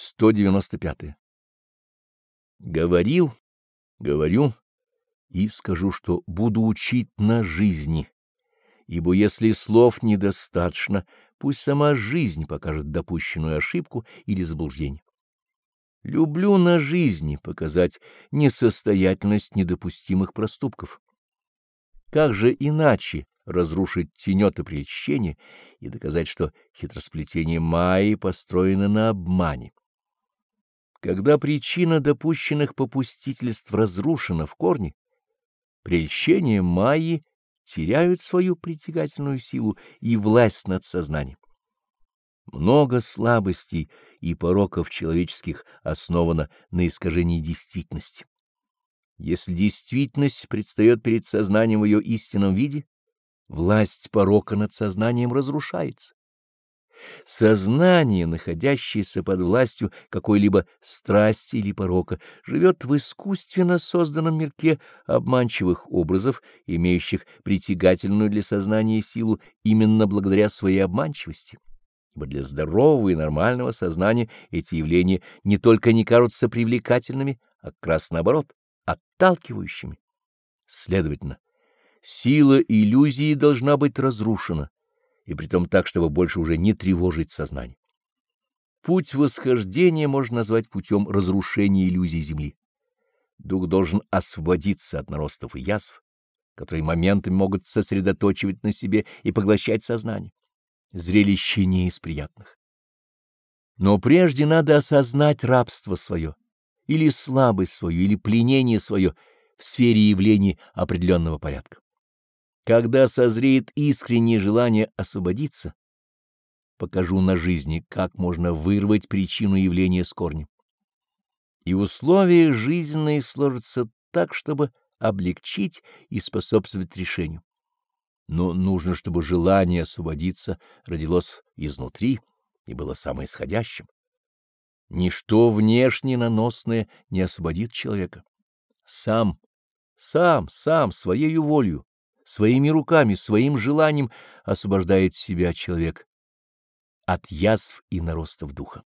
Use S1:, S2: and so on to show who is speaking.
S1: 195. Говорил, говорю и скажу, что буду учить на жизни, ибо если слов недостаточно, пусть сама жизнь покажет допущенную ошибку или заблуждение. Люблю на жизни показать несостоятельность недопустимых проступков. Как же иначе разрушить тенет и и доказать, что хитросплетение Майи построено на обмане? Когда причина допущенных попустительств разрушена в корне, прельщения Майи теряют свою притягательную силу и власть над сознанием. Много слабостей и пороков человеческих основано на искажении действительности. Если действительность предстает перед сознанием в ее истинном виде, власть порока над сознанием разрушается. Сознание, находящееся под властью какой-либо страсти или порока, живет в искусственно созданном мирке обманчивых образов, имеющих притягательную для сознания силу именно благодаря своей обманчивости. Ибо для здорового и нормального сознания эти явления не только не кажутся привлекательными, а как раз наоборот, отталкивающими. Следовательно, сила иллюзии должна быть разрушена, и притом так, чтобы больше уже не тревожить сознание. Путь восхождения можно назвать путем разрушения иллюзий Земли. Дух должен освободиться от наростов и язв, которые моментами могут сосредоточивать на себе и поглощать сознание. Зрелище не из приятных. Но прежде надо осознать рабство свое, или слабость свою, или пленение свое в сфере явлений определенного порядка. Когда созреет искреннее желание освободиться, покажу на жизни, как можно вырвать причину явления с корнем. И условия жизненные сложатся так, чтобы облегчить и способствовать решению. Но нужно, чтобы желание освободиться родилось изнутри и было самоисходящим. Ничто внешне наносное не освободит человека. Сам, сам, сам, своей волею, своими руками, своим желанием освобождает себя человек от язв и наростов духа.